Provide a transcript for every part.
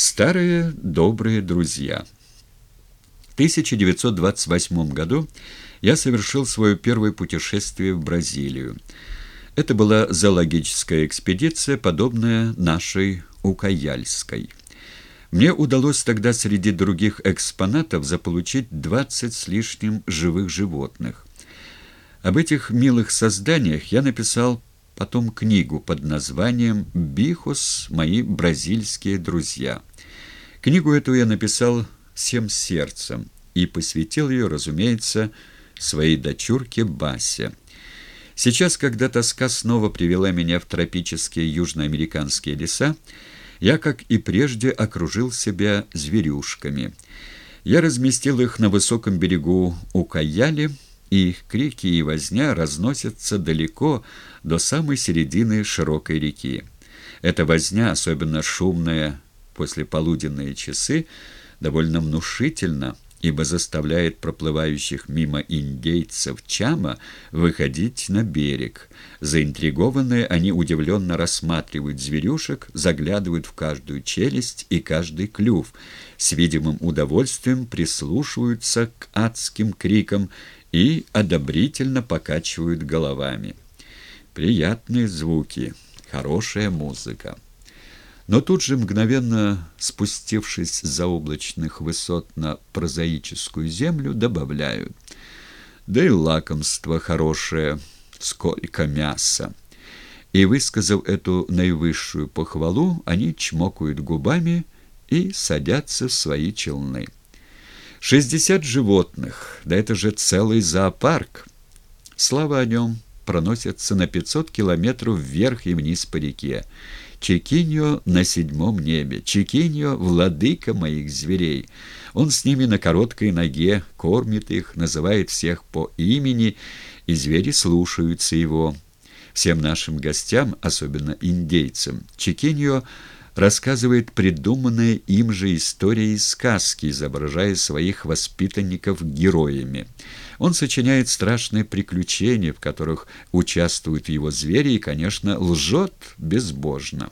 Старые добрые друзья. В 1928 году я совершил свое первое путешествие в Бразилию. Это была зоологическая экспедиция, подобная нашей Укаяльской. Мне удалось тогда среди других экспонатов заполучить 20 с лишним живых животных. Об этих милых созданиях я написал потом книгу под названием «Бихус. Мои бразильские друзья». Книгу эту я написал всем сердцем и посвятил ее, разумеется, своей дочурке Басе. Сейчас, когда тоска снова привела меня в тропические южноамериканские леса, я, как и прежде, окружил себя зверюшками. Я разместил их на высоком берегу Укаяли, и их крики и возня разносятся далеко до самой середины широкой реки. Эта возня, особенно шумная после полуденные часы, довольно внушительна, ибо заставляет проплывающих мимо индейцев Чама выходить на берег. Заинтригованные они удивленно рассматривают зверюшек, заглядывают в каждую челюсть и каждый клюв, с видимым удовольствием прислушиваются к адским крикам и одобрительно покачивают головами. Приятные звуки, хорошая музыка. Но тут же, мгновенно спустившись с заоблачных высот на прозаическую землю, добавляют. Да и лакомство хорошее, сколько мяса. И, высказав эту наивысшую похвалу, они чмокают губами и садятся в свои челны. Шестьдесят животных, да это же целый зоопарк. Слава о нем проносится на пятьсот километров вверх и вниз по реке. Чекиньо на седьмом небе, Чекиньо — владыка моих зверей. Он с ними на короткой ноге, кормит их, называет всех по имени, и звери слушаются его. Всем нашим гостям, особенно индейцам, Чекиньо рассказывает придуманные им же истории и сказки, изображая своих воспитанников героями. Он сочиняет страшные приключения, в которых участвуют его звери, и, конечно, лжет безбожно.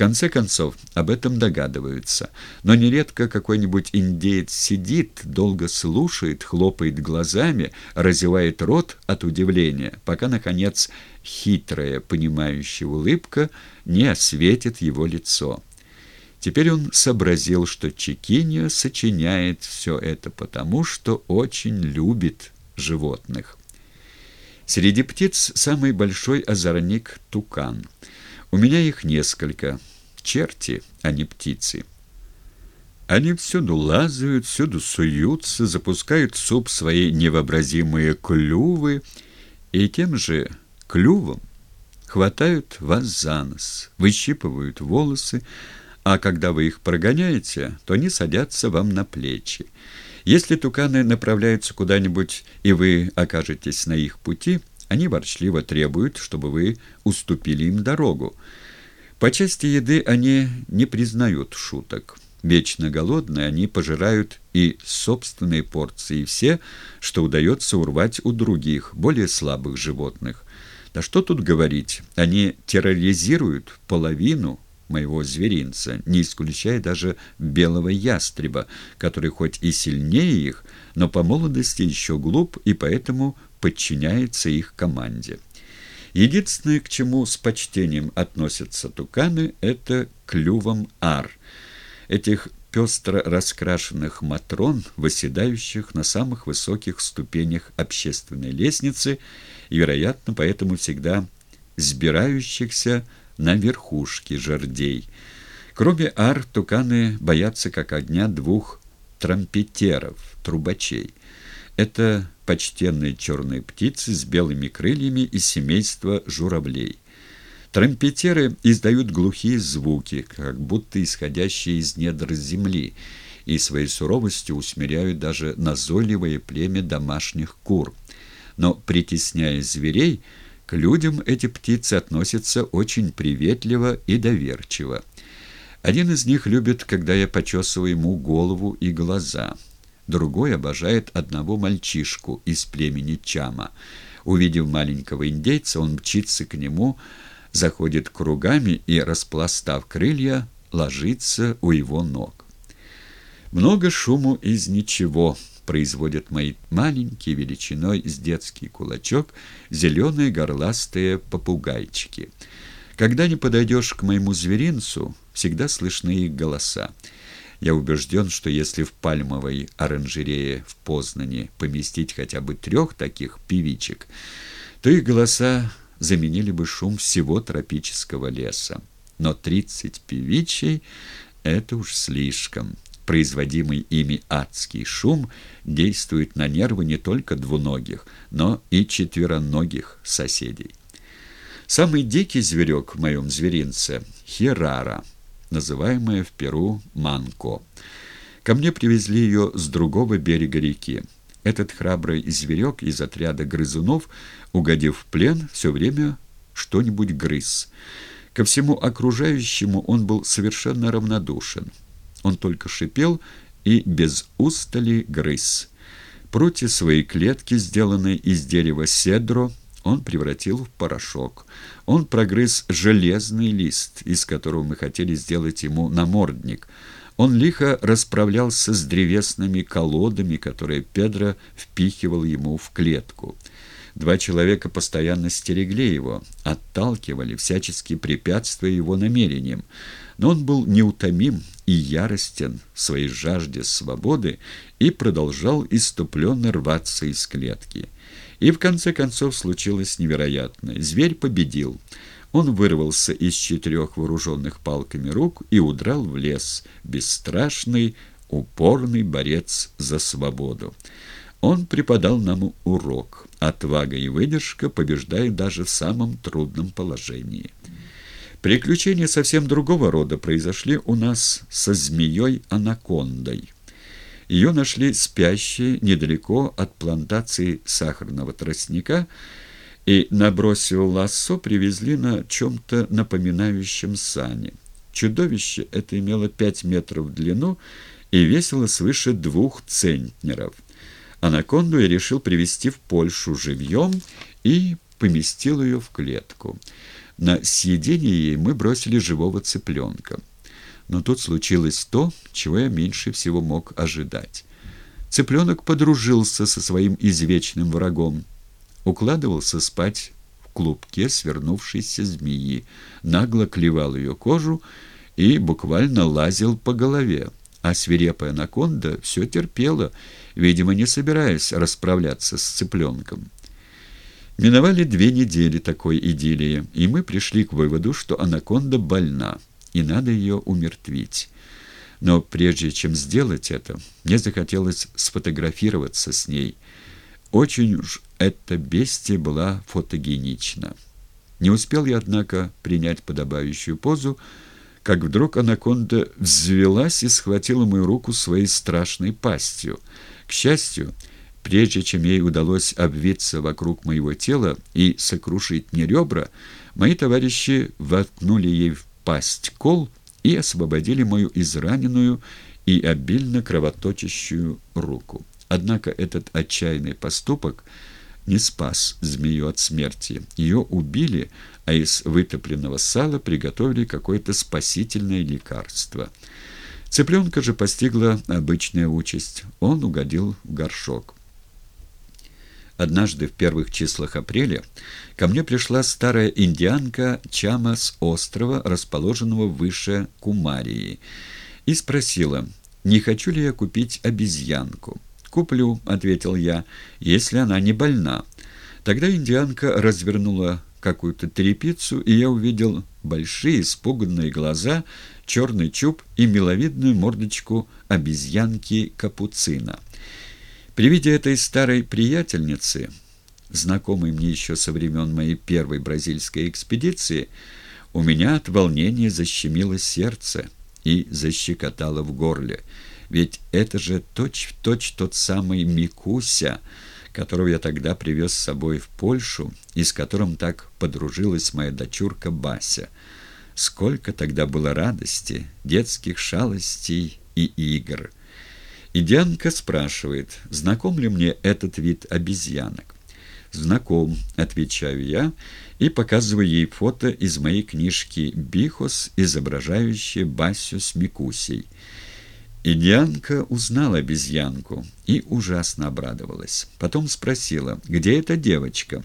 Конце концов, об этом догадываются. Но нередко какой-нибудь индеец сидит, долго слушает, хлопает глазами, разевает рот от удивления, пока, наконец, хитрая, понимающая улыбка не осветит его лицо. Теперь он сообразил, что Чекиньо сочиняет все это потому, что очень любит животных. Среди птиц самый большой озорник — тукан. У меня их несколько. Черти, а не птицы. Они всюду лазают, всюду суются, запускают в суп свои невообразимые клювы и тем же клювом хватают вас за нос, выщипывают волосы, а когда вы их прогоняете, то они садятся вам на плечи. Если туканы направляются куда-нибудь, и вы окажетесь на их пути, они ворчливо требуют, чтобы вы уступили им дорогу. По части еды они не признают шуток. Вечно голодные они пожирают и собственные порции, и все, что удается урвать у других, более слабых животных. Да что тут говорить, они терроризируют половину моего зверинца, не исключая даже белого ястреба, который хоть и сильнее их, но по молодости еще глуп и поэтому подчиняется их команде. Единственное, к чему с почтением относятся туканы, это клювом ар. Этих пестро раскрашенных матрон, восседающих на самых высоких ступенях общественной лестницы и, вероятно, поэтому всегда сбирающихся на верхушке жердей. Кроме ар, туканы боятся как огня двух трампетеров, трубачей. Это почтенные черные птицы с белыми крыльями из семейства журавлей. Трампетеры издают глухие звуки, как будто исходящие из недр земли, и своей суровостью усмиряют даже назойливое племя домашних кур. Но, притесняя зверей, к людям эти птицы относятся очень приветливо и доверчиво. Один из них любит, когда я почесываю ему голову и глаза. Другой обожает одного мальчишку из племени Чама. Увидев маленького индейца, он мчится к нему, заходит кругами и, распластав крылья, ложится у его ног. Много шуму из ничего производят мои маленькие величиной с детский кулачок зеленые горластые попугайчики. Когда не подойдешь к моему зверинцу, всегда слышны их голоса. Я убежден, что если в пальмовой оранжерее в Познане поместить хотя бы трех таких певичек, то их голоса заменили бы шум всего тропического леса. Но тридцать певичей — это уж слишком. Производимый ими адский шум действует на нервы не только двуногих, но и четвероногих соседей. Самый дикий зверек в моем зверинце — херара — называемая в Перу манко. Ко мне привезли ее с другого берега реки. Этот храбрый зверек из отряда грызунов, угодив в плен, все время что-нибудь грыз. Ко всему окружающему он был совершенно равнодушен. Он только шипел и без устали грыз. Прутья своей клетки, сделанные из дерева седро, он превратил в порошок. Он прогрыз железный лист, из которого мы хотели сделать ему намордник. Он лихо расправлялся с древесными колодами, которые Педро впихивал ему в клетку. Два человека постоянно стерегли его, отталкивали, всячески препятствуя его намерениям. Но он был неутомим и яростен в своей жажде свободы и продолжал иступленно рваться из клетки. И в конце концов случилось невероятное. Зверь победил. Он вырвался из четырех вооруженных палками рук и удрал в лес, бесстрашный, упорный борец за свободу. Он преподал нам урок. Отвага и выдержка побеждают даже в самом трудном положении. Приключения совсем другого рода произошли у нас со змеей-анакондой. Ее нашли спящей недалеко от плантации сахарного тростника и, набросив лассо, привезли на чем-то напоминающем сане. Чудовище это имело пять метров в длину и весило свыше двух центнеров. Анаконду я решил привезти в Польшу живьем и поместил ее в клетку. На съедение ей мы бросили живого цыпленка. Но тут случилось то, чего я меньше всего мог ожидать. Цыпленок подружился со своим извечным врагом, укладывался спать в клубке свернувшейся змеи, нагло клевал ее кожу и буквально лазил по голове. А свирепая анаконда все терпела, видимо, не собираясь расправляться с цыпленком. Миновали две недели такой идиллии, и мы пришли к выводу, что анаконда больна и надо ее умертвить. Но прежде чем сделать это, мне захотелось сфотографироваться с ней. Очень уж эта бестия была фотогенична. Не успел я, однако, принять подобающую позу, как вдруг анаконда взвелась и схватила мою руку своей страшной пастью. К счастью, прежде чем ей удалось обвиться вокруг моего тела и сокрушить мне ребра, мои товарищи воткнули ей в пасть кол и освободили мою израненную и обильно кровоточащую руку. Однако этот отчаянный поступок не спас змею от смерти. Ее убили, а из вытопленного сала приготовили какое-то спасительное лекарство. Цыпленка же постигла обычная участь. Он угодил в горшок. Однажды в первых числах апреля ко мне пришла старая индианка Чама с острова, расположенного выше Кумарии, и спросила, не хочу ли я купить обезьянку. «Куплю», — ответил я, — «если она не больна». Тогда индианка развернула какую-то трепицу, и я увидел большие испуганные глаза, черный чуб и миловидную мордочку обезьянки-капуцина. При виде этой старой приятельницы, знакомой мне еще со времен моей первой бразильской экспедиции, у меня от волнения защемило сердце и защекотало в горле. Ведь это же точь-в-точь точь тот самый Микуся, которого я тогда привез с собой в Польшу и с которым так подружилась моя дочурка Бася. Сколько тогда было радости, детских шалостей и игр!» И Дианка спрашивает, знаком ли мне этот вид обезьянок. «Знаком», — отвечаю я и показываю ей фото из моей книжки «Бихос», изображающее Басю с Микусей. И Дианка узнала обезьянку и ужасно обрадовалась. Потом спросила, где эта девочка.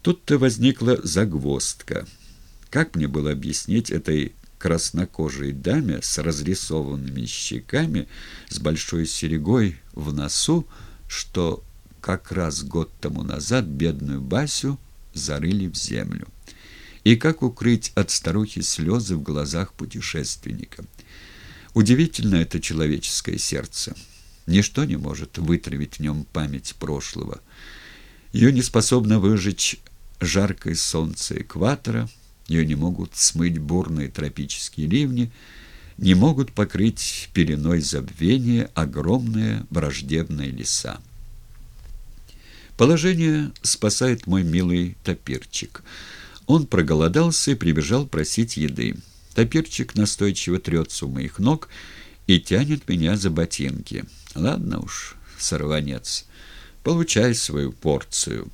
Тут-то возникла загвоздка. Как мне было объяснить этой краснокожей даме с разрисованными щеками, с большой серегой в носу, что как раз год тому назад бедную Басю зарыли в землю? И как укрыть от старухи слезы в глазах путешественника? Удивительно это человеческое сердце. Ничто не может вытравить в нем память прошлого. Ее не способно выжечь жаркое солнце экватора, ее не могут смыть бурные тропические ливни, не могут покрыть пеленой забвения огромные враждебные леса. Положение спасает мой милый топирчик. Он проголодался и прибежал просить еды. Топирчик настойчиво трется у моих ног и тянет меня за ботинки. Ладно уж, сорванец, получай свою порцию».